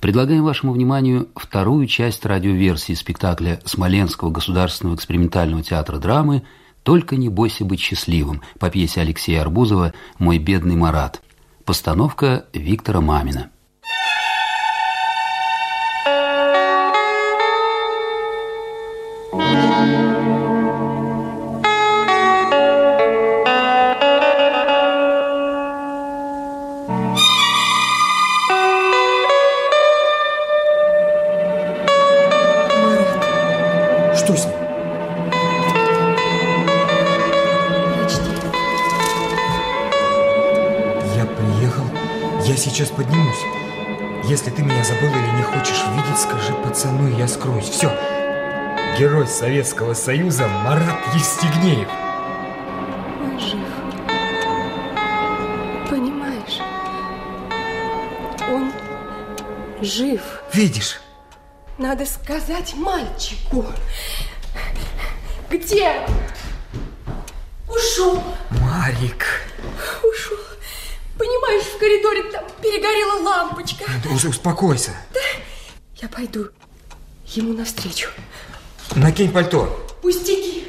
Предлагаем вашему вниманию вторую часть радиоверсии спектакля Смоленского государственного экспериментального театра драмы «Только не бойся быть счастливым» по пьесе Алексея Арбузова «Мой бедный Марат». Постановка Виктора Мамина. Советского Союза Марат Евстигнеев. Он жив. Понимаешь? Он жив. Видишь? Надо сказать мальчику. Где? Ушел. Марик. Ушел. Понимаешь, в коридоре там перегорела лампочка. Да уже успокойся. Да? Я пойду ему навстречу. Накинь пальто. Пустяки.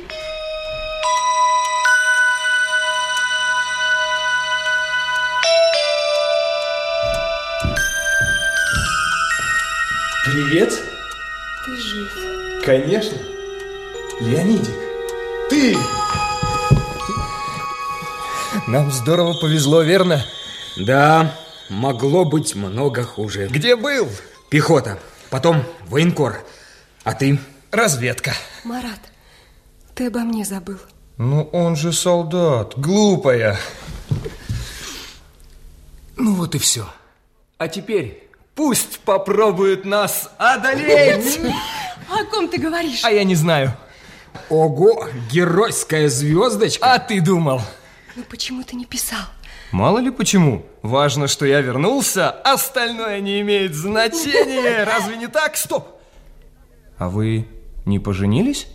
Привет. Ты жив. Конечно. Леонидик, ты... Нам здорово повезло, верно? Да, могло быть много хуже. Где был? Пехота, потом военкор. А ты? Разведка. Марат, ты обо мне забыл. Ну, он же солдат, глупая. Ну вот и все. А теперь пусть попробуют нас одолеть. О ком ты говоришь? А я не знаю. Ого, геройская звездочка. А ты думал? Ну почему ты не писал? Мало ли почему. Важно, что я вернулся, остальное не имеет значения. Разве не так? Стоп! А вы не поженились?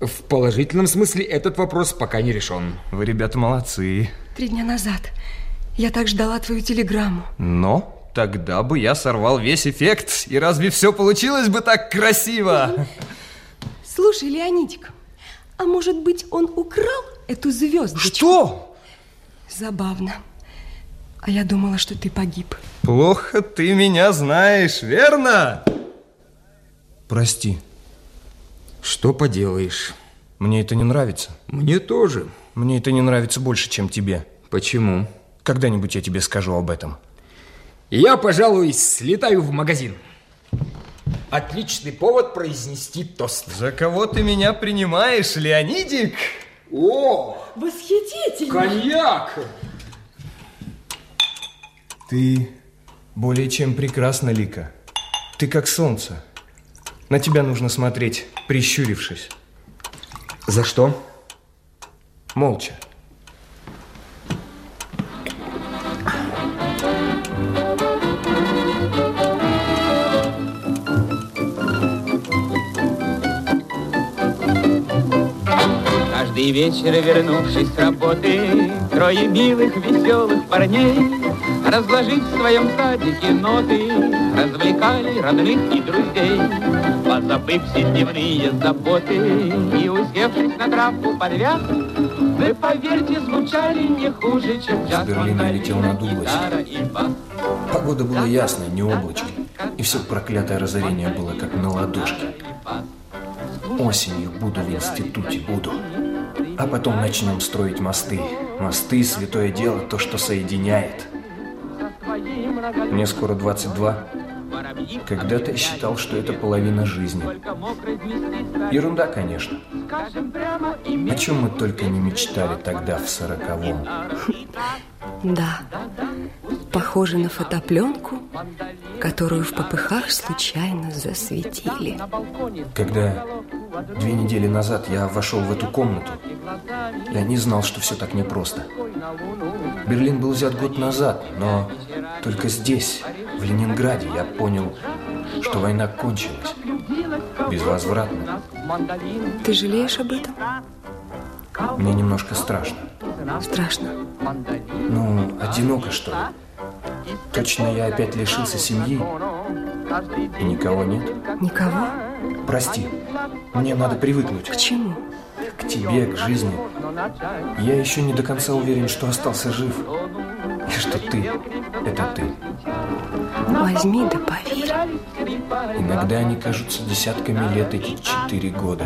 В положительном смысле этот вопрос пока не решен. Вы, ребята, молодцы. Три дня назад я так ждала твою телеграмму. Но тогда бы я сорвал весь эффект. И разве все получилось бы так красиво? Слушай, Леонидик, а может быть он украл эту звездочку? Что? Забавно. А я думала, что ты погиб. Плохо ты меня знаешь, верно? Прости. Что поделаешь? Мне это не нравится. Мне тоже. Мне это не нравится больше, чем тебе. Почему? Когда-нибудь я тебе скажу об этом. Я, пожалуй, слетаю в магазин. Отличный повод произнести тост. За кого ты меня принимаешь, Леонидик? О! Восхитительно! Коньяк! Ты более чем прекрасна, Лика. Ты как солнце. На тебя нужно смотреть, прищурившись. За что? Молча. Каждый вечер, вернувшись с работы, Трое милых, веселых парней, Разложив в своем садике ноты, Развлекали родных и друзей. Позабыв все дневные заботы И усевшись на травку под вяз, Вы, поверьте, звучали не хуже, чем джаз. С Берлина летел на Дугласе. Погода была ясная, не облачко. И все проклятое разорение было как на ладошке. Осенью буду в институте, буду. А потом начнем строить мосты. Мосты – святое дело, то, что соединяет. Мне скоро 22. Когда-то я считал, что это половина жизни. Ерунда, конечно. О чем мы только не мечтали тогда, в сороковом. Да, похоже на фотопленку, которую в попыхах случайно засветили. Когда две недели назад я вошел в эту комнату, я не знал, что все так непросто. Берлин был взят год назад, но только здесь, в Ленинграде, я понял, что война кончилась. Безвозвратно. Ты жалеешь об этом? Мне немножко страшно. Страшно. Ну, одиноко, что ли. Точно я опять лишился семьи. И никого нет? Никого? Прости, мне надо привыкнуть. К чему? К тебе, к жизни. Я еще не до конца уверен, что остался жив. Что ты – это ты. Возьми да поверь. Иногда они кажутся десятками лет эти четыре года.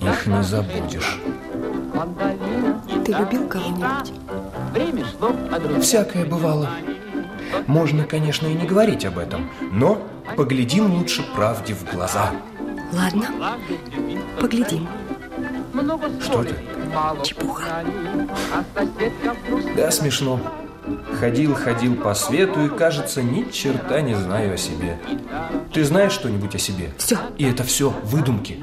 Их не забудешь. Ты любил кого-нибудь? Всякое бывало. Можно, конечно, и не говорить об этом, но поглядим лучше правде в глаза. Ладно, поглядим. Что ты? Чепуха. Да, смешно. Ходил, ходил по свету и, кажется, ни черта не знаю о себе. Ты знаешь что-нибудь о себе? Все. И это все выдумки.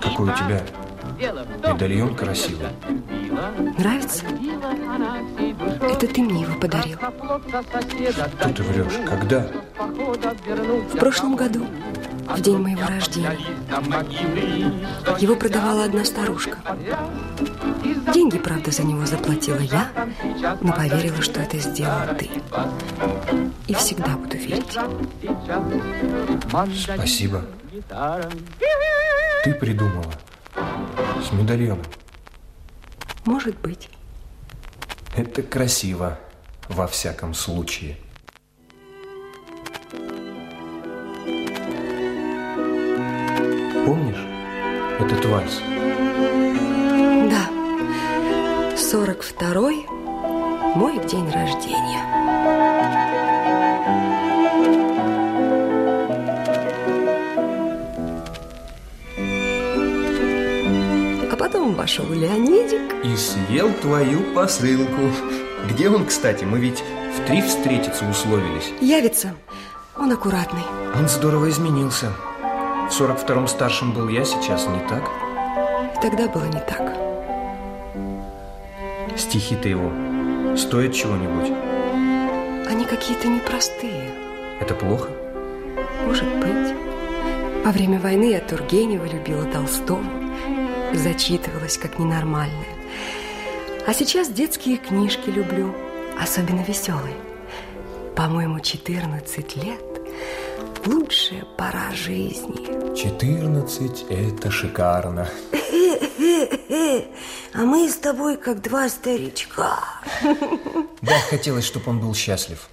Какой у тебя медальон красивый. Нравится? Это ты мне его подарил. Что ты врешь? Когда? В прошлом году, в день моего рождения. Его продавала одна старушка. Деньги, правда, за него заплатила я, но поверила, что это сделал ты. И всегда буду верить. Спасибо. Ты придумала. С медальоном. Может быть. Это красиво, во всяком случае. Помнишь этот вальс? Да. 42-й мой день рождения. А потом вошел Леонидик. И съел твою посылку. Где он, кстати? Мы ведь в три встретиться условились. Явится. Он аккуратный. Он здорово изменился. В 42-м старшим был я, сейчас не так. И тогда было не так. Стихи-то его стоят чего-нибудь. Они какие-то непростые. Это плохо? Может быть. Во время войны я Тургенева любила Толстого. Зачитывалась как ненормальная. А сейчас детские книжки люблю. Особенно веселые. По-моему, 14 лет – лучшая пора жизни. 14 – это шикарно. А мы с тобой как два старичка. Да, хотелось, чтобы он был счастлив.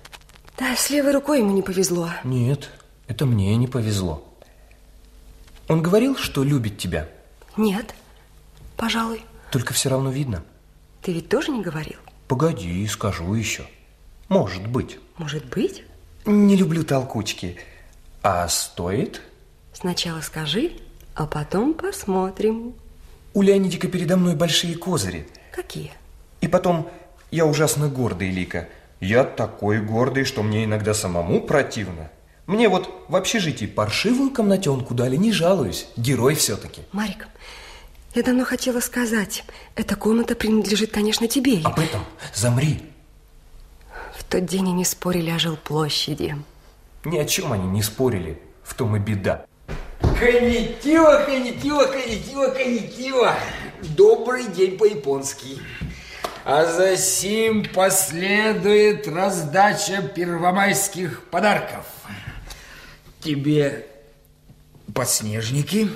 Да, с левой рукой ему не повезло. Нет, это мне не повезло. Он говорил, что любит тебя, Нет, пожалуй. только все равно видно. Ты ведь тоже не говорил? Погоди, скажу еще. Может быть. Может быть? Не люблю толкучки. А стоит? Сначала скажи, а потом посмотрим. У Леонидика передо мной большие козыри. Какие? И потом, я ужасно гордый, Лика. Я такой гордый, что мне иногда самому противно. Мне вот в общежитии паршивую комнатенку дали, не жалуюсь. Герой все-таки. Марик, я давно хотела сказать, эта комната принадлежит, конечно, тебе. Об этом замри. В тот день они спорили о жилплощади. Ни о чем они не спорили. В том и беда. Конетива, конетива, конетива, конетива. Добрый день по-японски. А за сим последует раздача первомайских подарков. Тебе подснежники,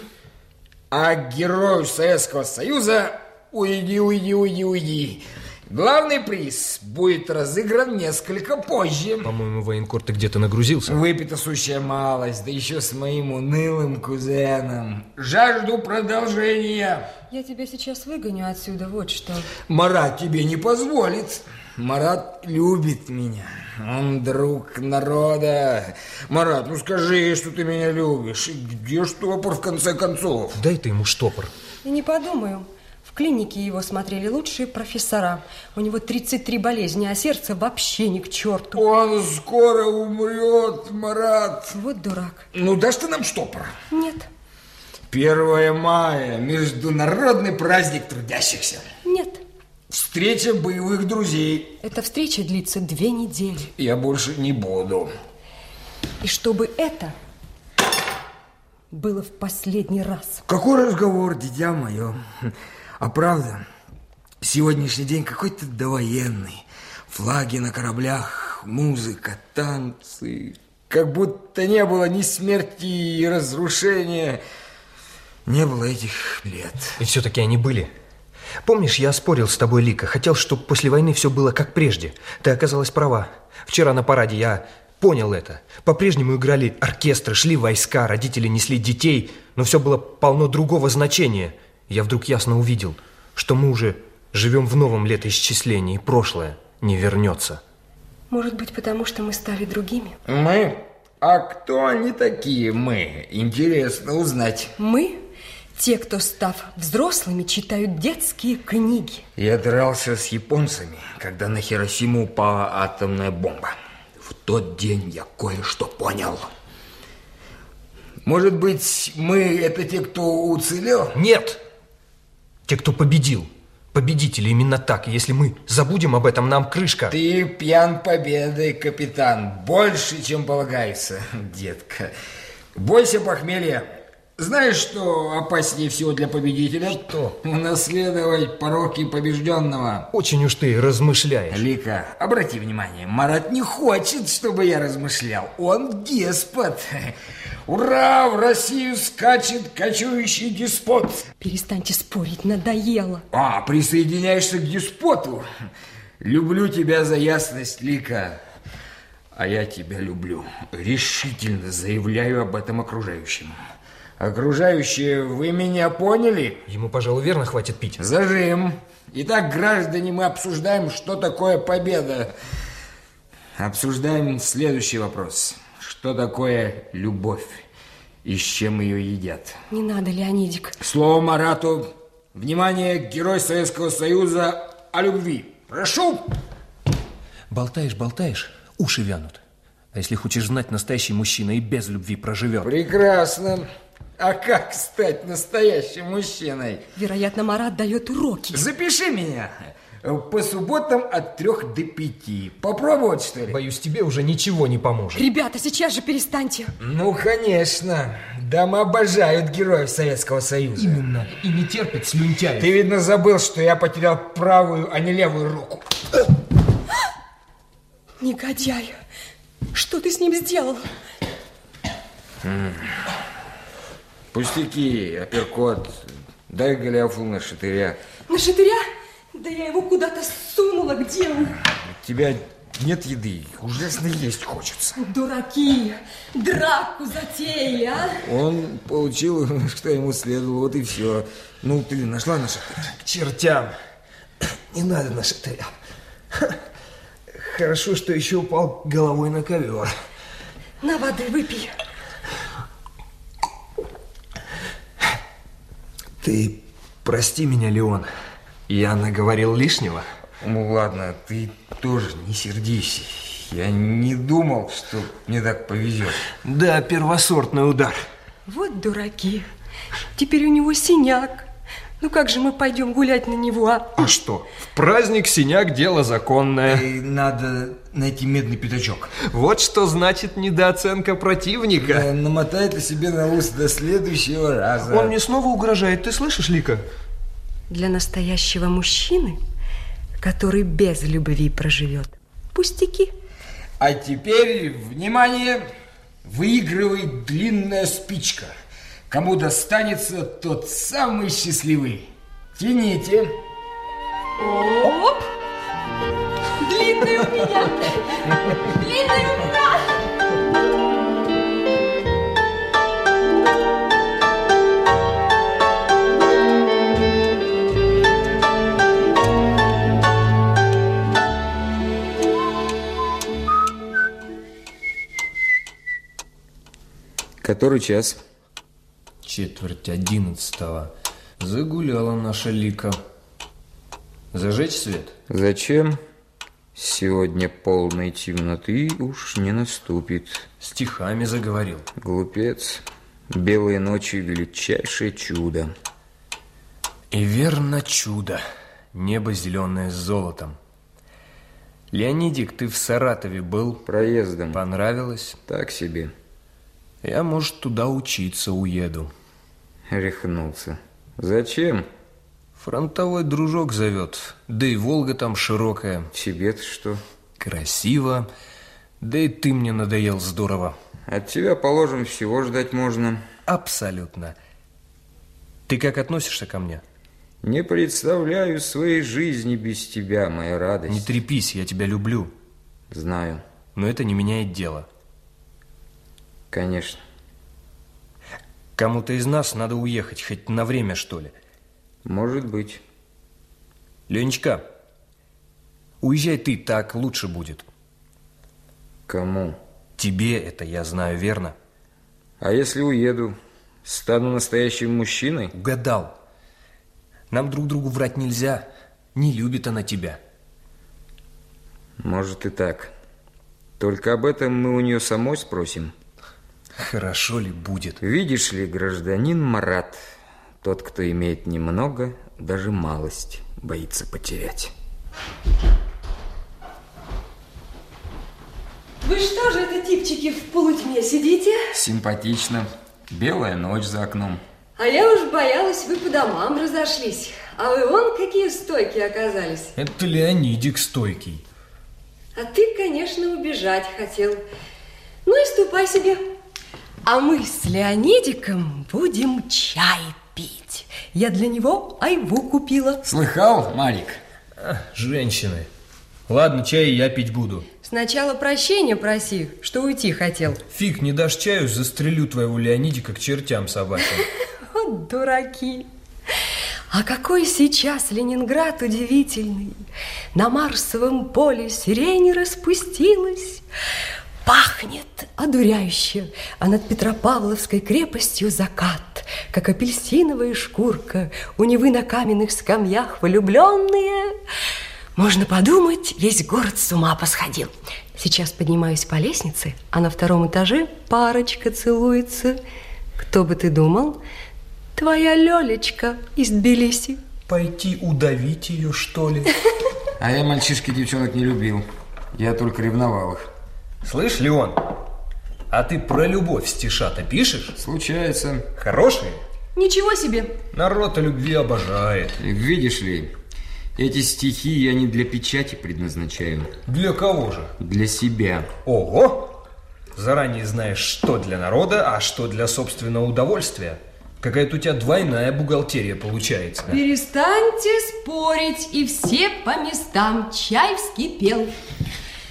а герою Советского Союза уйди, уйди, уйди, уйди. Главный приз будет разыгран несколько позже. По-моему, военкор ты где-то нагрузился. Выпита сущая малость, да еще с моим унылым кузеном. Жажду продолжения. Я тебя сейчас выгоню отсюда, вот что. Марат тебе не позволит. Марат любит меня. Он друг народа. Марат, ну скажи, что ты меня любишь. И где штопор в конце концов? Дай ты ему штопор. И не подумаю. В клинике его смотрели лучшие профессора. У него 33 болезни, а сердце вообще ни к черту. Он скоро умрет, Марат. Вот дурак. Ну, дашь ты нам штопор? Нет, 1 мая, международный праздник трудящихся. нет. Встреча боевых друзей. Эта встреча длится две недели. Я больше не буду. И чтобы это было в последний раз. Какой разговор, дитя мое? А правда, сегодняшний день какой-то довоенный. Флаги на кораблях, музыка, танцы. Как будто не было ни смерти и разрушения. Не было этих лет. И все-таки они были. Помнишь, я спорил с тобой, Лика, хотел, чтобы после войны все было как прежде. Ты оказалась права. Вчера на параде я понял это. По-прежнему играли оркестры, шли войска, родители несли детей, но все было полно другого значения. Я вдруг ясно увидел, что мы уже живем в новом летоисчислении, и прошлое не вернется. Может быть, потому что мы стали другими? Мы? А кто они такие мы? Интересно узнать. Мы? Те, кто, став взрослыми, читают детские книги. Я дрался с японцами, когда на Хиросиму упала атомная бомба. В тот день я кое-что понял. Может быть, мы это те, кто уцелел? Нет! Те, кто победил. Победители именно так. Если мы забудем об этом, нам крышка. Ты пьян победой, капитан. Больше, чем полагается, детка. Бойся похмелья. Знаешь, что опаснее всего для победителя? Что? Унаследовать пороки побежденного. Очень уж ты размышляешь. Лика, обрати внимание, Марат не хочет, чтобы я размышлял. Он деспот. Ура, в Россию скачет кочующий деспот. Перестаньте спорить, надоело. А, присоединяешься к деспоту? Люблю тебя за ясность, Лика. А я тебя люблю. Решительно заявляю об этом окружающим. Окружающие, вы меня поняли? Ему, пожалуй, верно хватит пить. Зажим. Итак, граждане, мы обсуждаем, что такое победа. Обсуждаем следующий вопрос. Что такое любовь? И с чем ее едят? Не надо, Леонидик. Слово Марату. Внимание, герой Советского Союза о любви. Прошу. Болтаешь, болтаешь, уши вянут. А если хочешь знать, настоящий мужчина и без любви проживет. Прекрасно. А как стать настоящим мужчиной? Вероятно, Марат дает уроки. Запиши меня. По субботам от трех до пяти. Попробовать, что ли? Боюсь, тебе уже ничего не поможет. Ребята, сейчас же перестаньте. Ну, конечно. Дамы обожают героев Советского Союза. Именно. И не терпит слюнтяев. Ты, видно, забыл, что я потерял правую, а не левую руку. Негодяй. Что ты с ним сделал? Пустяки, апперкот. Дай Голиафу на шатыря. На шатыря? Да я его куда-то сунула. Где он? У тебя нет еды. Ужасно есть хочется. Дураки. Драку затеяли, а? Он получил, что ему следовало, вот и все. Ну, ты нашла на шатырь? К чертям. Не надо на шатыря. Хорошо, что еще упал головой на ковер. На воды выпей. Ты прости меня, Леон. Я наговорил лишнего. Ну ладно, ты тоже не сердись. Я не думал, что мне так повезет. Да, первосортный удар. Вот дураки. Теперь у него синяк. Ну как же мы пойдем гулять на него, а? А что? В праздник синяк дело законное. И надо найти медный пятачок. Вот что значит недооценка противника. Да, намотай это себе на ус до следующего раза. Он мне снова угрожает, ты слышишь, Лика? Для настоящего мужчины, который без любви проживет, пустяки. А теперь, внимание, выигрывает длинная спичка. Кому достанется тот самый счастливый. Тяните. Оп! Длинный у меня! Длинный у меня! Который час? Четверть одиннадцатого. Загуляла наша Лика. Зажечь свет? Зачем? Сегодня полной темноты уж не наступит. Стихами заговорил. Глупец. Белые ночи – величайшее чудо. И верно чудо. Небо зеленое с золотом. Леонидик, ты в Саратове был? Проездом. Понравилось? Так себе. Я, может, туда учиться уеду. Рехнулся. Зачем? Фронтовой дружок зовет. Да и Волга там широкая. Себе-то что? красиво, да и ты мне надоел здорово. От тебя, положим, всего ждать можно. Абсолютно. Ты как относишься ко мне? Не представляю своей жизни без тебя, моя радость. Не трепись, я тебя люблю. Знаю. Но это не меняет дело. Конечно. Кому-то из нас надо уехать, хоть на время, что ли. Может быть. Ленечка, уезжай ты, так лучше будет. Кому? Тебе это я знаю, верно? А если уеду, стану настоящим мужчиной? Угадал. Нам друг другу врать нельзя. Не любит она тебя. Может и так. Только об этом мы у нее самой спросим. Хорошо ли будет? Видишь ли, гражданин Марат, тот, кто имеет немного, даже малость, боится потерять. Вы что же это, типчики, в полутьме сидите? Симпатично. Белая ночь за окном. А я уж боялась, вы по домам разошлись. А вы вон какие стойкие оказались. Это Леонидик стойкий. А ты, конечно, убежать хотел. Ну и ступай себе. А мы с Леонидиком будем чай пить. Я для него айву купила. Слыхал, Марик? А, женщины. Ладно, чай я пить буду. Сначала прощения проси, что уйти хотел. Фиг, не дашь чаю, застрелю твоего Леонидика к чертям собачьим. Вот дураки. А какой сейчас Ленинград удивительный. На Марсовом поле сирень распустилась. Пахнет одуряюще, а над Петропавловской крепостью закат, как апельсиновая шкурка, у Невы на каменных скамьях влюбленные. Можно подумать, весь город с ума посходил. Сейчас поднимаюсь по лестнице, а на втором этаже парочка целуется. Кто бы ты думал? Твоя Лёлечка из Тбилиси. Пойти удавить ее, что ли? А я мальчишки девчонок не любил. Я только ревновал их. Слышь, Леон, а ты про любовь стиша-то пишешь? Случается. Хорошие? Ничего себе. Народ о любви обожает. Видишь ли, эти стихи я не для печати предназначаю. Для кого же? Для себя. Ого! Заранее знаешь, что для народа, а что для собственного удовольствия. Какая-то у тебя двойная бухгалтерия получается. Перестаньте спорить, и все по местам. Чай вскипел.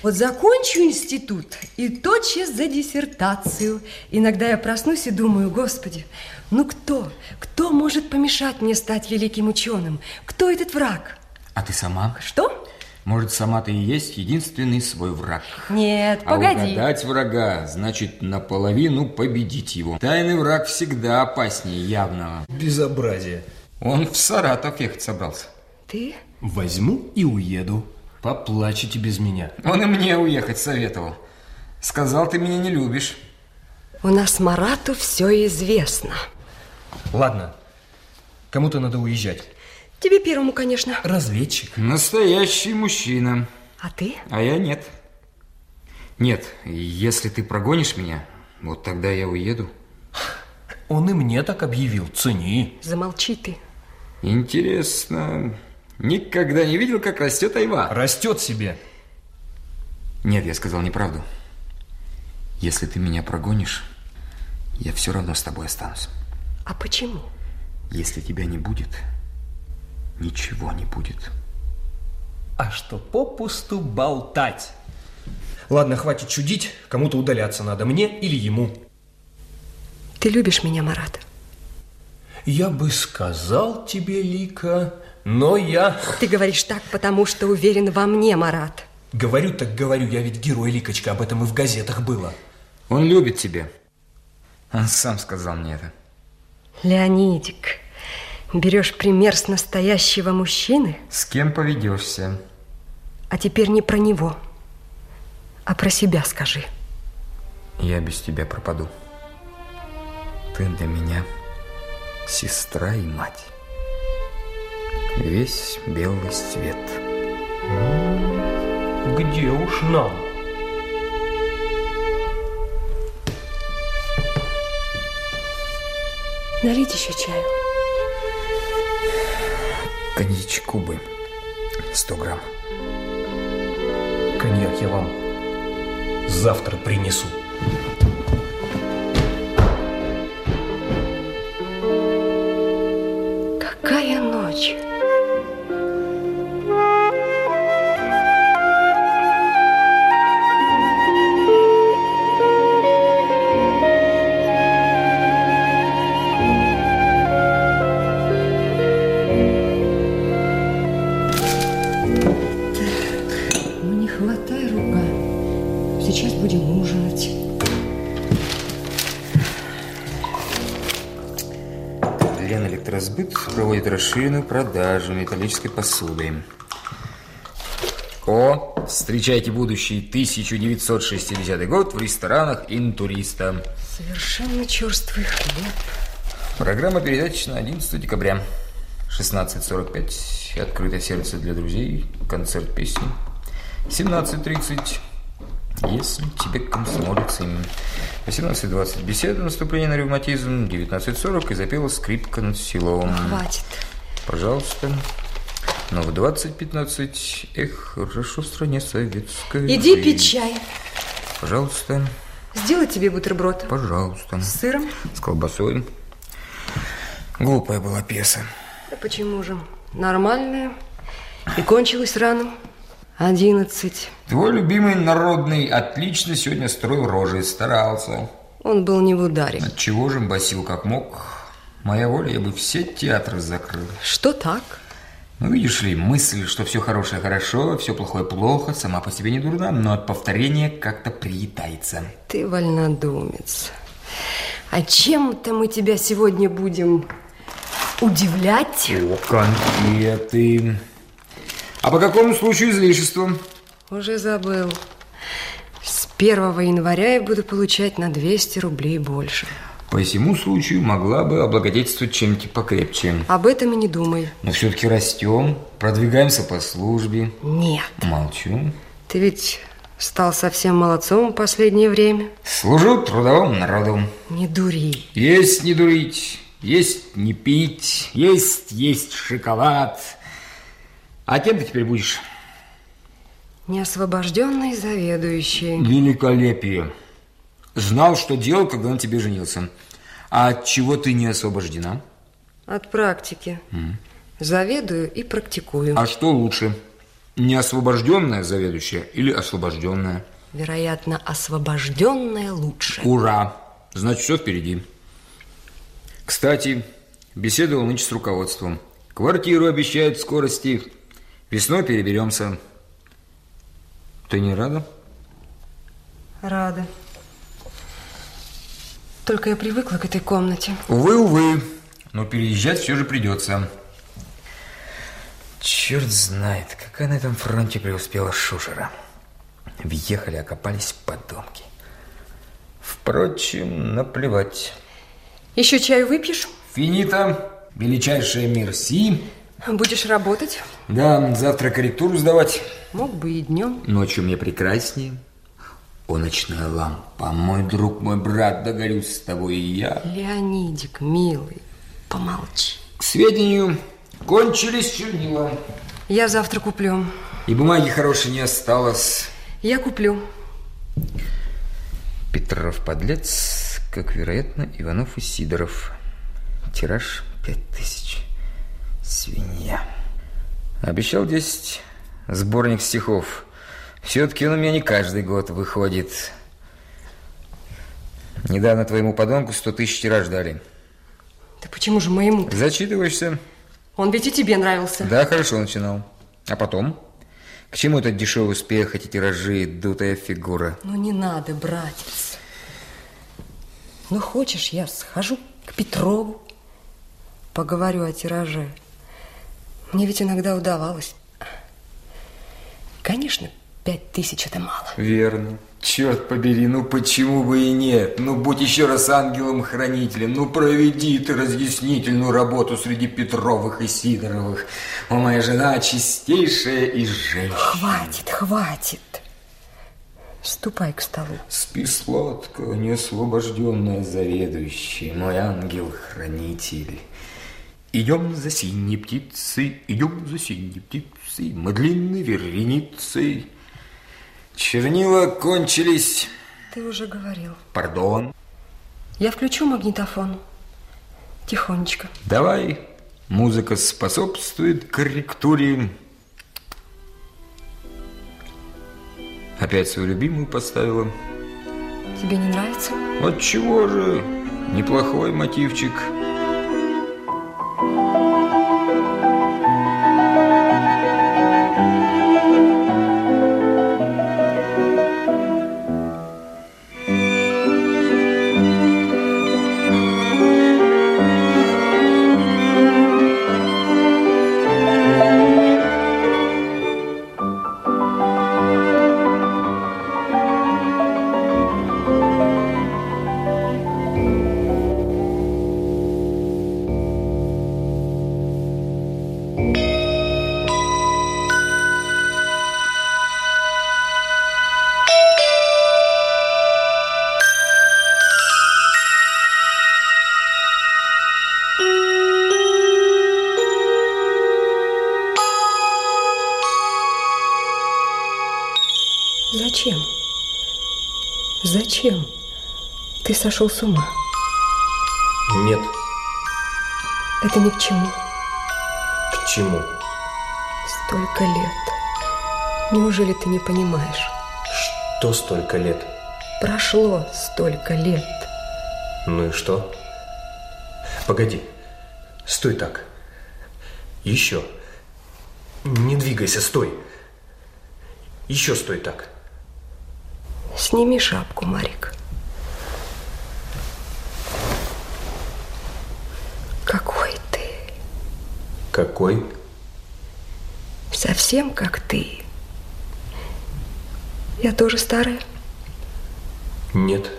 Вот закончу институт и тотчас за диссертацию. Иногда я проснусь и думаю, господи, ну кто, кто может помешать мне стать великим ученым? Кто этот враг? А ты сама? Что? Может, сама ты и есть единственный свой враг. Нет, а погоди. угадать врага, значит, наполовину победить его. Тайный враг всегда опаснее явного. Безобразие. Он в Саратов ехать собрался. Ты? Возьму и уеду. Поплачете без меня. Он и мне уехать советовал. Сказал, ты меня не любишь. У нас Марату все известно. Ладно, кому-то надо уезжать. Тебе первому, конечно. Разведчик. Настоящий мужчина. А ты? А я нет. Нет, если ты прогонишь меня, вот тогда я уеду. Он и мне так объявил. Цени. Замолчи ты. Интересно. Никогда не видел, как растет айва. Растет себе. Нет, я сказал неправду. Если ты меня прогонишь, я все равно с тобой останусь. А почему? Если тебя не будет, ничего не будет. А что попусту болтать? Ладно, хватит чудить, кому-то удаляться надо, мне или ему. Ты любишь меня, Марат? Я бы сказал тебе, Лика, но я... Ты говоришь так, потому что уверен во мне, Марат. Говорю так говорю, я ведь герой, Ликочка, об этом и в газетах было. Он любит тебя. Он сам сказал мне это. Леонидик, берешь пример с настоящего мужчины? С кем поведешься? А теперь не про него, а про себя скажи. Я без тебя пропаду. Ты для меня сестра и мать. Весь белый свет. Где уж нам? Налить еще чаю. Коньячку бы. Сто грамм. Коньяк я вам завтра принесу. Какая ночь! Расширенную продажу металлической посуды. О, встречайте будущий 1960 год в ресторанах Интуриста. Совершенно черствый хлеб. Программа передач на 11 декабря. 16.45. Открытое сердце для друзей. Концерт песни. 17.30. Если тебе комсомолец им. 18.20. Беседа, наступление на ревматизм. 19.40. И запела скрипка над селом. Хватит. Пожалуйста. Но в 20.15. Эх, хорошо в стране советской. Иди жить. пить чай. Пожалуйста. Сделай тебе бутерброд. Пожалуйста. С сыром? С колбасой. Глупая была пьеса. Да почему же? Нормальная. И кончилась рано. Одиннадцать. Твой любимый народный отлично сегодня строил рожи, старался. Он был не в ударе. Отчего же басил как мог? Моя воля, я бы все театры закрыл. Что так? Ну, видишь ли, мысль, что все хорошее хорошо, все плохое плохо, сама по себе не дурна, но от повторения как-то приедается. Ты вольнодумец. А чем-то мы тебя сегодня будем удивлять? О, конфеты. А по какому случаю излишества? Уже забыл. С 1 января я буду получать на 200 рублей больше. По всему случаю могла бы облагодетельствовать чем-то покрепче. Об этом и не думай. Но все-таки растем, продвигаемся по службе. Нет. Молчу. Ты ведь стал совсем молодцом в последнее время. Служу трудовому народу. Не дури. Есть не дурить, есть не пить, есть есть шоколад. А кем ты теперь будешь? Неосвобожденный заведующий. Великолепие. Знал, что делал, когда на тебе женился. А от чего ты не освобождена? От практики. Заведую и практикую. А что лучше? Неосвобожденная заведующая или освобожденная? Вероятно, освобожденная лучше. Ура! Значит, все впереди. Кстати, беседовал нынче с руководством. Квартиру обещают в скорости. Весной переберемся. Ты не рада? Рада. Только я привыкла к этой комнате. Увы, увы. Но переезжать все же придется. Черт знает, какая на этом фронте преуспела Шушера. Въехали, окопались подонки. Впрочем, наплевать. Еще чаю выпьешь? Финита, величайшая мерси. Будешь работать? Да, завтра корректуру сдавать. Мог бы и днем. Ночью мне прекраснее. О, ночная лампа, мой друг, мой брат, догорюсь с тобой и я. Леонидик, милый, помолчи. К сведению, кончились чернила. Я завтра куплю. И бумаги хорошей не осталось. Я куплю. Петров подлец, как, вероятно, Иванов и Сидоров. Тираж пять тысяч. Свинья. Обещал десять. Сборник стихов. Все-таки он у меня не каждый год выходит. Недавно твоему подонку сто тысяч тираж дали. Да почему же моему? Зачитываешься? Он ведь и тебе нравился. Да, хорошо начинал. А потом? К чему этот дешевый успех, эти тиражи, дутая фигура? Ну не надо, братец. Ну хочешь, я схожу к Петрову, поговорю о тираже. Мне ведь иногда удавалось. Конечно, пять тысяч это мало. Верно. Черт побери, ну почему бы и нет? Ну будь еще раз ангелом-хранителем, ну проведи ты разъяснительную работу среди Петровых и Сидоровых. О, моя жена чистейшая из женщин. Хватит, хватит. Ступай к столу. Спи сладко, неосвобожденная заведующая, мой ангел-хранитель. Идем за синей птицей, идем за синей птицей, мы длинной вереницей. Чернила кончились. Ты уже говорил. Пардон. Я включу магнитофон. Тихонечко. Давай. Музыка способствует корректуре. Опять свою любимую поставила. Тебе не нравится? От чего же? Неплохой мотивчик. Сошел с ума. Нет. Это ни к чему. К чему? Столько лет. Неужели ты не понимаешь? Что столько лет? Прошло столько лет. Ну и что? Погоди. Стой так. Еще. Не двигайся, стой. Еще стой так. Сними шапку, Марик. Какой ты? Какой? Совсем как ты. Я тоже старая? Нет.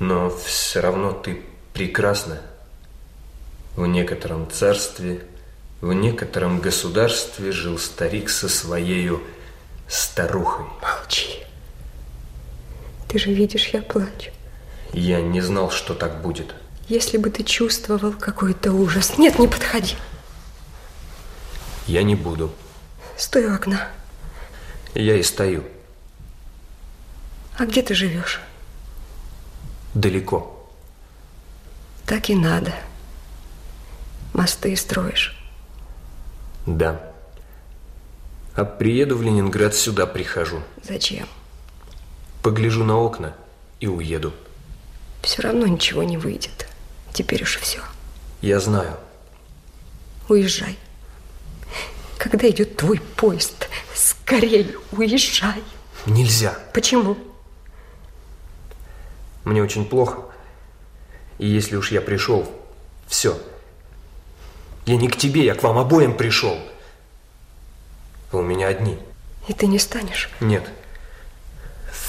Но все равно ты прекрасна. В некотором царстве, в некотором государстве жил старик со своею старухой. Молчи. Ты же видишь, я плачу. Я не знал, что так будет. Если бы ты чувствовал какой-то ужас. Нет, не подходи. Я не буду. Стой у окна. Я и стою. А где ты живешь? Далеко. Так и надо. Мосты строишь. Да. А приеду в Ленинград, сюда прихожу. Зачем? Погляжу на окна и уеду. Все равно ничего не выйдет. Теперь уж все. Я знаю. Уезжай. Когда идет твой поезд, скорее уезжай. Нельзя. Почему? Мне очень плохо. И если уж я пришел, все. Я не к тебе, я к вам обоим пришел. Вы у меня одни. И ты не станешь? Нет.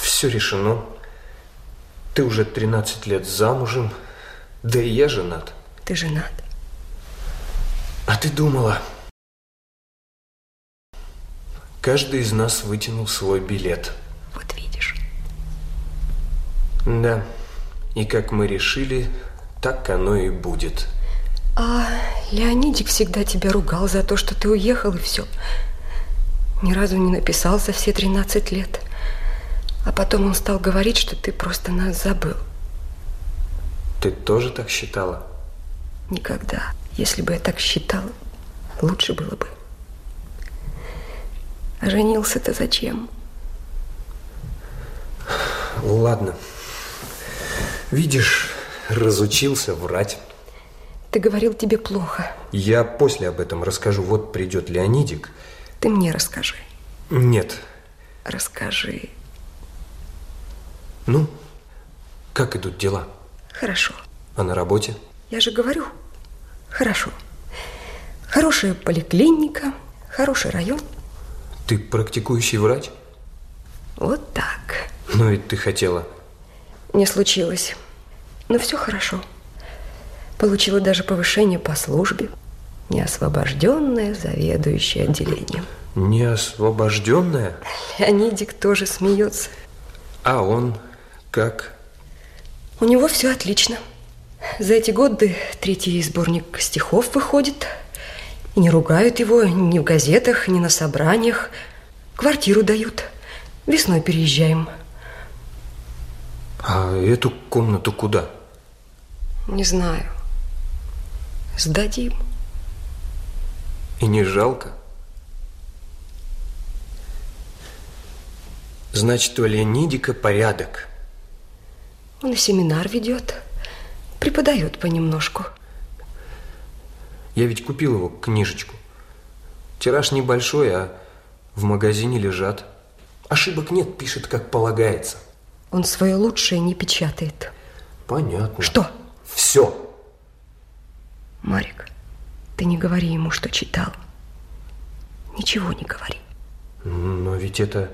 Все решено. Ты уже 13 лет замужем, да и я женат. Ты женат. А ты думала, каждый из нас вытянул свой билет. Вот видишь. Да, и как мы решили, так оно и будет. А Леонидик всегда тебя ругал за то, что ты уехал, и все. Ни разу не написал за все 13 лет. А потом он стал говорить, что ты просто нас забыл. Ты тоже так считала? Никогда. Если бы я так считала, лучше было бы. А женился-то зачем? Ладно. Видишь, разучился врать. Ты говорил, тебе плохо. Я после об этом расскажу. Вот придет Леонидик. Ты мне расскажи. Нет. Расскажи. Ну, как идут дела? Хорошо. А на работе? Я же говорю, хорошо. Хорошая поликлиника, хороший район. Ты практикующий врач? Вот так. Ну ведь ты хотела. Не случилось. Но все хорошо. Получила даже повышение по службе. Неосвобожденная заведующая отделением. Неосвобожденная? Леонидик тоже смеется. А он как? У него все отлично. За эти годы третий сборник стихов выходит. И не ругают его ни в газетах, ни на собраниях. Квартиру дают. Весной переезжаем. А эту комнату куда? Не знаю. Сдадим. И не жалко? Значит, у Леонидика порядок. Он и семинар ведет. Преподает понемножку. Я ведь купил его книжечку. Тираж небольшой, а в магазине лежат. Ошибок нет, пишет, как полагается. Он свое лучшее не печатает. Понятно. Что? Все. Марик, ты не говори ему, что читал. Ничего не говори. Но ведь это...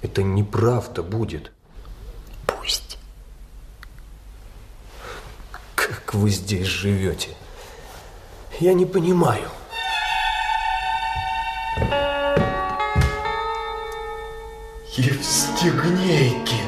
Это неправда будет. Пусть. Как вы здесь живете? Я не понимаю. Евстигнейкин.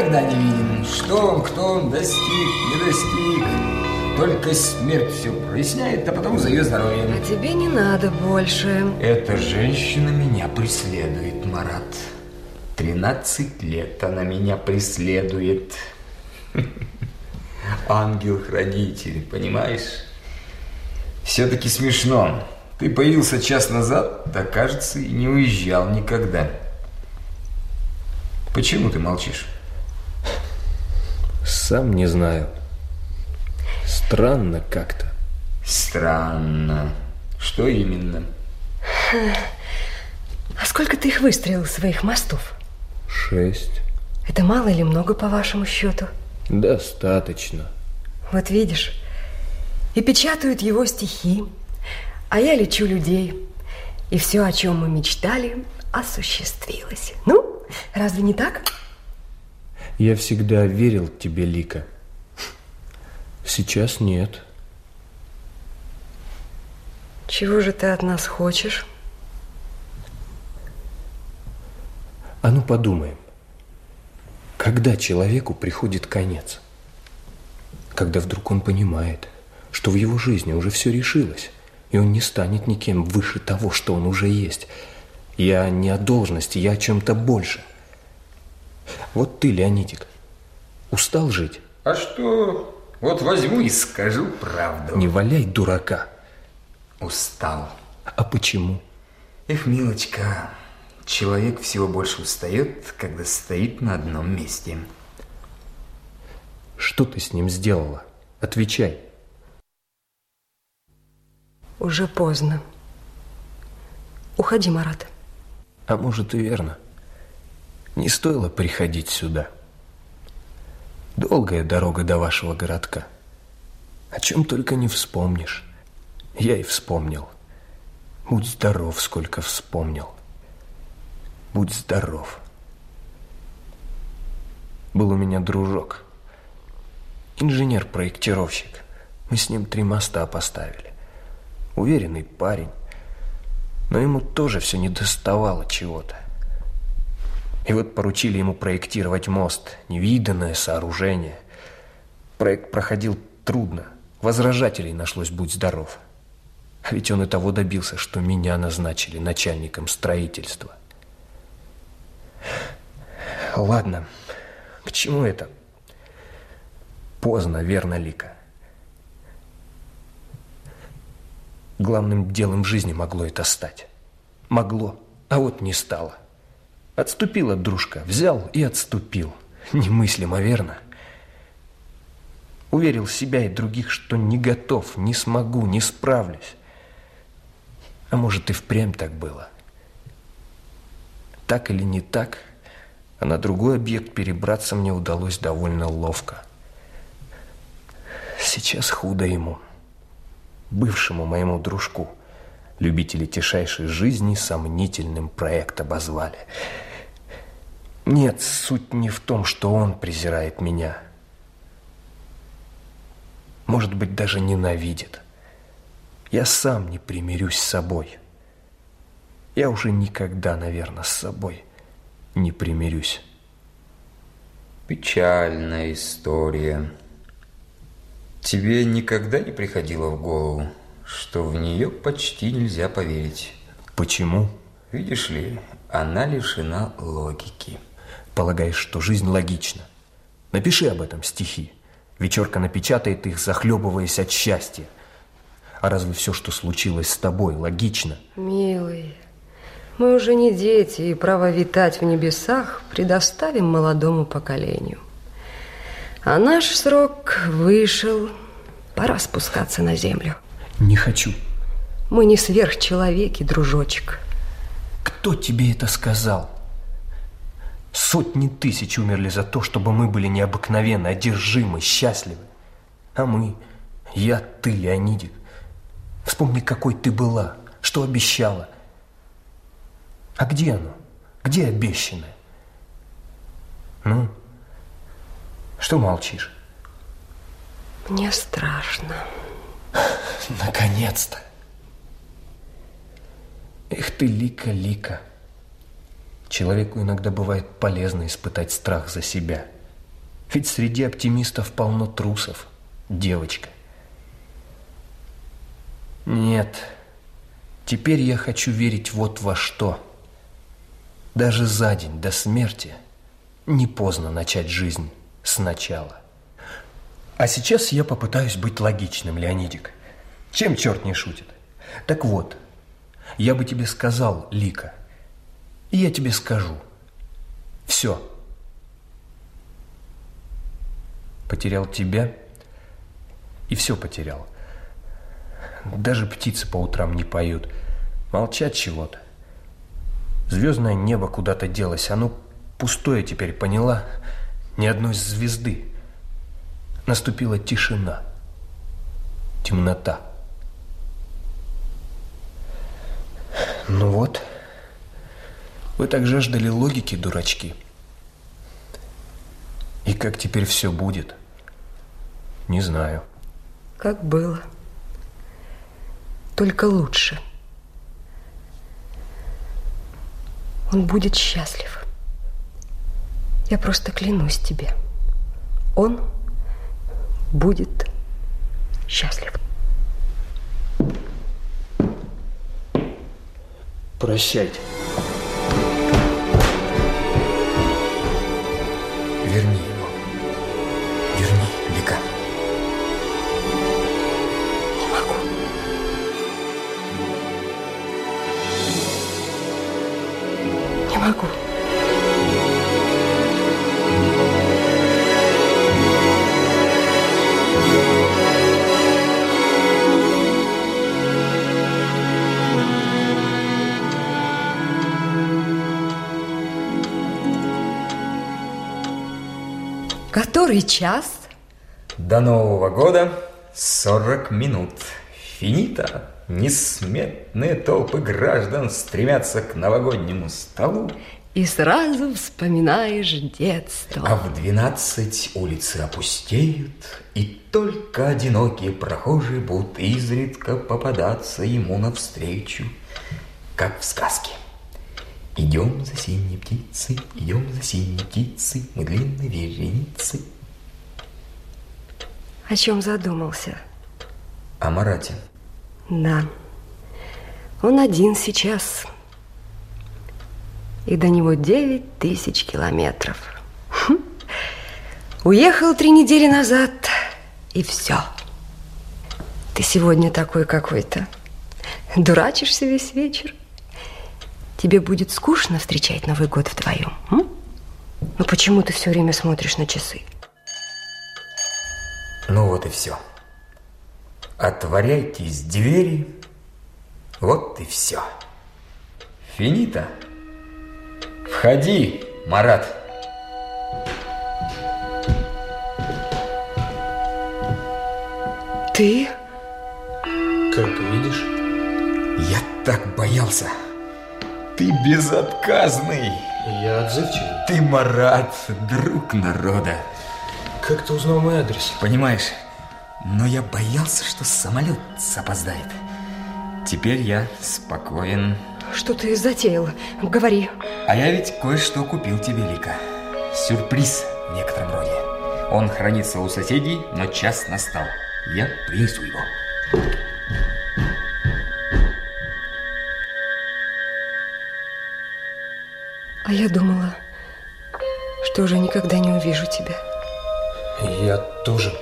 Никогда не виден. Что он, кто он, достиг, не достиг. Только смерть все проясняет, а потом за ее здоровье. А тебе не надо больше. Эта женщина меня преследует, Марат. 13 лет она меня преследует. Ангел-хранитель, понимаешь? Все-таки смешно. Ты появился час назад, да, кажется, и не уезжал никогда. Почему ты молчишь? Сам не знаю. Странно как-то. Странно. Что именно? А сколько ты их выстроил, своих мостов? Шесть. Это мало или много, по вашему счету? Достаточно. Вот видишь, и печатают его стихи, а я лечу людей. И все, о чем мы мечтали, осуществилось. Ну, разве не так? Я всегда верил тебе, Лика. Сейчас нет. Чего же ты от нас хочешь? А ну подумаем. Когда человеку приходит конец? Когда вдруг он понимает, что в его жизни уже все решилось, и он не станет никем выше того, что он уже есть. Я не о должности, я о чем-то больше. Вот ты, Леонидик, устал жить? А что? Вот возьму и скажу правду. Не валяй дурака. Устал. А почему? Эх, милочка, человек всего больше устает, когда стоит на одном месте. Что ты с ним сделала? Отвечай. Уже поздно. Уходи, Марат. А может и верно. Не стоило приходить сюда. Долгая дорога до вашего городка. О чем только не вспомнишь. Я и вспомнил. Будь здоров, сколько вспомнил. Будь здоров. Был у меня дружок. Инженер-проектировщик. Мы с ним три моста поставили. Уверенный парень. Но ему тоже все не доставало чего-то. И вот поручили ему проектировать мост. Невиданное сооружение. Проект проходил трудно. Возражателей нашлось, будь здоров. А ведь он и того добился, что меня назначили начальником строительства. Ладно, к чему это? Поздно, верно, Лика. Главным делом в жизни могло это стать. Могло, а вот не стало. Отступил от дружка, взял и отступил. Немыслимо, верно? Уверил себя и других, что не готов, не смогу, не справлюсь. А может и впрямь так было. Так или не так, а на другой объект перебраться мне удалось довольно ловко. Сейчас худо ему, бывшему моему дружку. Любители тишайшей жизни сомнительным проект обозвали. Нет, суть не в том, что он презирает меня. Может быть, даже ненавидит. Я сам не примирюсь с собой. Я уже никогда, наверное, с собой не примирюсь. Печальная история. Тебе никогда не приходило в голову, что в нее почти нельзя поверить? Почему? Видишь ли, она лишена логики. Полагаешь, что жизнь логична? Напиши об этом стихи. Вечерка напечатает их, захлебываясь от счастья. А разве все, что случилось с тобой, логично? Милый, мы уже не дети, и право витать в небесах предоставим молодому поколению. А наш срок вышел, пора спускаться на землю. Не хочу. Мы не сверхчеловеки, дружочек. Кто тебе это сказал? Сотни тысяч умерли за то, чтобы мы были необыкновенно одержимы, счастливы. А мы, я, ты, Леонидик, вспомни, какой ты была, что обещала. А где оно? Где обещанное? Ну, что молчишь? Мне страшно. Наконец-то. Эх ты, Лика, Лика. Человеку иногда бывает полезно испытать страх за себя. Ведь среди оптимистов полно трусов, девочка. Нет, теперь я хочу верить вот во что. Даже за день до смерти не поздно начать жизнь сначала. А сейчас я попытаюсь быть логичным, Леонидик. Чем черт не шутит? Так вот, я бы тебе сказал, Лика, и я тебе скажу. Все. Потерял тебя и все потерял. Даже птицы по утрам не поют. Молчат чего-то. Звездное небо куда-то делось. Оно пустое теперь, поняла? Ни одной звезды. Наступила тишина. Темнота. Ну вот. Вы так жаждали логики, дурачки. И как теперь все будет? Не знаю. Как было. Только лучше. Он будет счастлив. Я просто клянусь тебе. Он будет счастлив. Прощайте. Верни Который час? До Нового года 40 минут. Финита. Несметные толпы граждан стремятся к новогоднему столу. И сразу вспоминаешь детство. А в 12 улицы опустеют, и только одинокие прохожие будут изредка попадаться ему навстречу, как в сказке. Идем за синей птицей, идем за синей птицей, мы длинной вереницей. О чем задумался? О Марате. Да. Он один сейчас. И до него 9 тысяч километров. Хм. Уехал три недели назад, и все. Ты сегодня такой какой-то. Дурачишься весь вечер. Тебе будет скучно встречать Новый год вдвоем? М? Ну почему ты все время смотришь на часы? Ну вот и все. Отворяйтесь двери. Вот и все. Финита. Входи, Марат. Ты? Как видишь. Я так боялся. Ты безотказный. Я отзывчивый. Ты, Марат, друг народа. Как ты узнал мой адрес? Понимаешь, но я боялся, что самолет опоздает. Теперь я спокоен. Что ты затеяла? Говори. А я ведь кое-что купил тебе, Лика. Сюрприз в некотором роде. Он хранится у соседей, но час настал. Я принесу его. А я думала, что уже никогда не увижу тебя. Я тоже.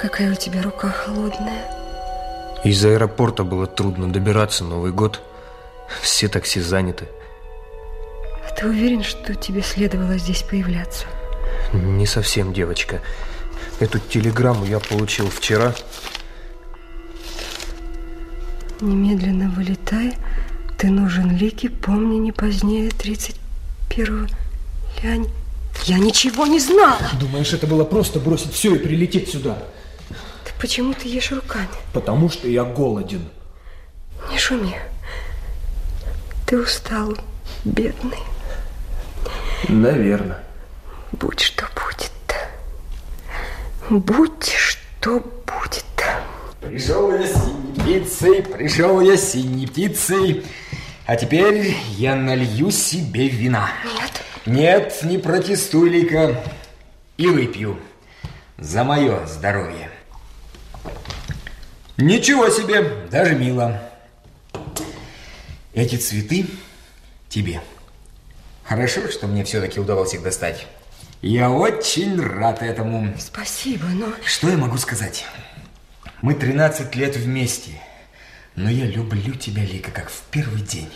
Какая у тебя рука холодная. Из аэропорта было трудно добираться Новый год. Все такси заняты. А ты уверен, что тебе следовало здесь появляться? Не совсем, девочка. Эту телеграмму я получил вчера. Немедленно вылетай. Ты нужен Лике, помни, не позднее 31 Лянь. Я ничего не знала. Думаешь, это было просто бросить все и прилететь сюда? Ты почему ты ешь руками? Потому что я голоден. Не шуми. Ты устал, бедный. Наверное. Будь что будет. Будь что будет. Пришел я синей птицей, пришел я синей птицей. А теперь я налью себе вина. Нет. Нет, не протестуй, Лика. И выпью. За мое здоровье. Ничего себе, даже мило. Эти цветы тебе. Хорошо, что мне все-таки удалось их достать. Я очень рад этому. Спасибо, но... Что я могу сказать? Мы 13 лет вместе. Но я люблю тебя, Лика, как в первый день.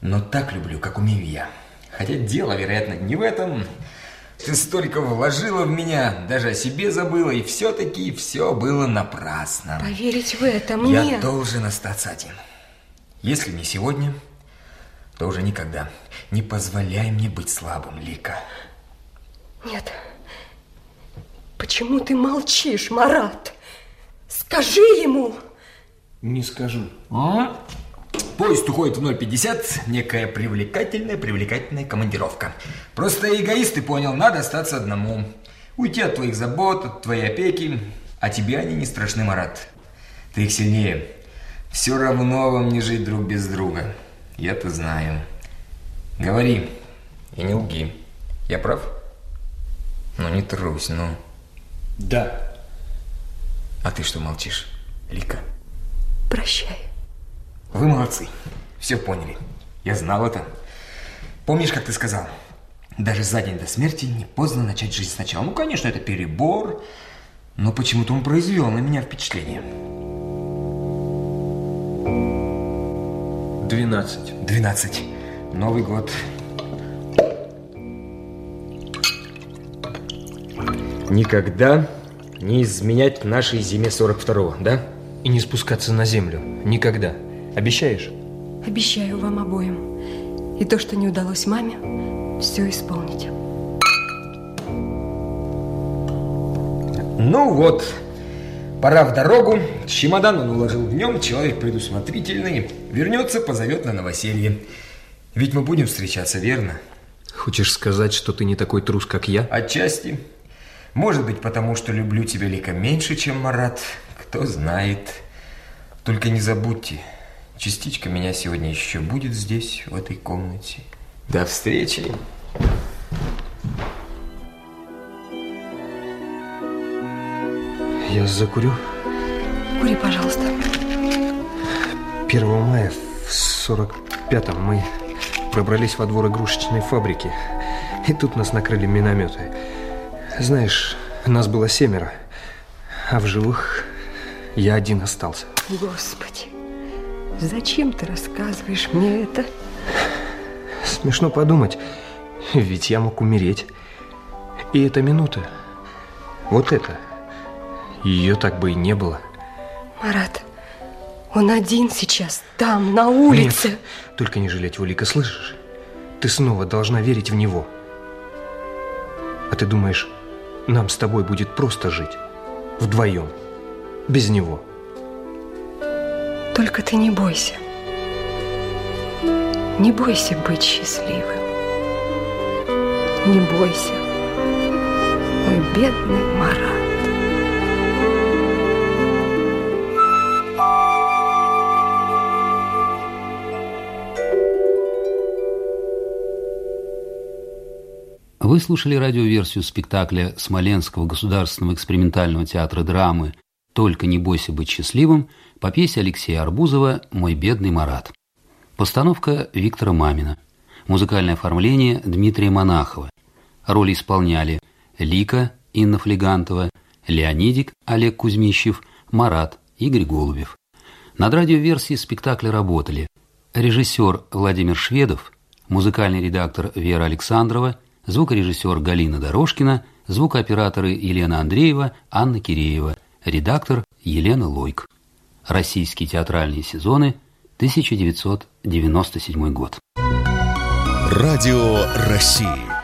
Но так люблю, как умею я. Хотя дело, вероятно, не в этом. Ты столько вложила в меня, даже о себе забыла, и все-таки все было напрасно. Поверить в это мне... Я должен остаться один. Если не сегодня, то уже никогда. Не позволяй мне быть слабым, Лика. Нет. Почему ты молчишь, Марат? Скажи ему! Не скажу. А? Поезд уходит в 0.50, некая привлекательная, привлекательная командировка. Просто эгоист, ты понял, надо остаться одному. Уйти от твоих забот, от твоей опеки. А тебе они не страшны, Марат. Ты их сильнее. Все равно вам не жить друг без друга. Я-то знаю. Говори и не лги. Я прав? Ну, не трусь, ну. Да. А ты что молчишь, Лика? Прощай. Вы молодцы. Все поняли. Я знал это. Помнишь, как ты сказал? Даже за день до смерти не поздно начать жизнь сначала. Ну, конечно, это перебор, но почему-то он произвел на меня впечатление. 12. 12. Новый год. Никогда не изменять нашей зиме 42-го, да? И не спускаться на землю. Никогда. Обещаешь? Обещаю вам обоим. И то, что не удалось маме, все исполнить. Ну вот, пора в дорогу. Чемодан он уложил в нем, человек предусмотрительный. Вернется, позовет на новоселье. Ведь мы будем встречаться, верно? Хочешь сказать, что ты не такой трус, как я? Отчасти. Может быть, потому что люблю тебя, Лика, меньше, чем Марат. Кто знает. Только не забудьте, частичка меня сегодня еще будет здесь, в этой комнате. До встречи. Я закурю. Кури, пожалуйста. 1 мая в 45-м мы пробрались во двор игрушечной фабрики. И тут нас накрыли минометы. Знаешь, нас было семеро, а в живых я один остался. Господи, зачем ты рассказываешь мне это? Смешно подумать, ведь я мог умереть. И эта минута, вот это, ее так бы и не было. Марат, он один сейчас, там, на улице. Нет, только не жалеть Улика, слышишь? Ты снова должна верить в него. А ты думаешь, нам с тобой будет просто жить? Вдвоем, без него. Только ты не бойся. Не бойся быть счастливым. Не бойся, мой бедный Марат. Вы слушали радиоверсию спектакля Смоленского государственного экспериментального театра драмы «Только не бойся быть счастливым» по пьесе Алексея Арбузова «Мой бедный Марат». Постановка Виктора Мамина. Музыкальное оформление Дмитрия Монахова. Роли исполняли Лика Инна Флегантова, Леонидик Олег Кузьмищев, Марат Игорь Голубев. Над радиоверсией спектакля работали режиссер Владимир Шведов, музыкальный редактор Вера Александрова, звукорежиссер Галина Дорожкина, звукооператоры Елена Андреева, Анна Киреева, редактор Елена Лойк. Российские театральные сезоны, 1997 год. Радио России.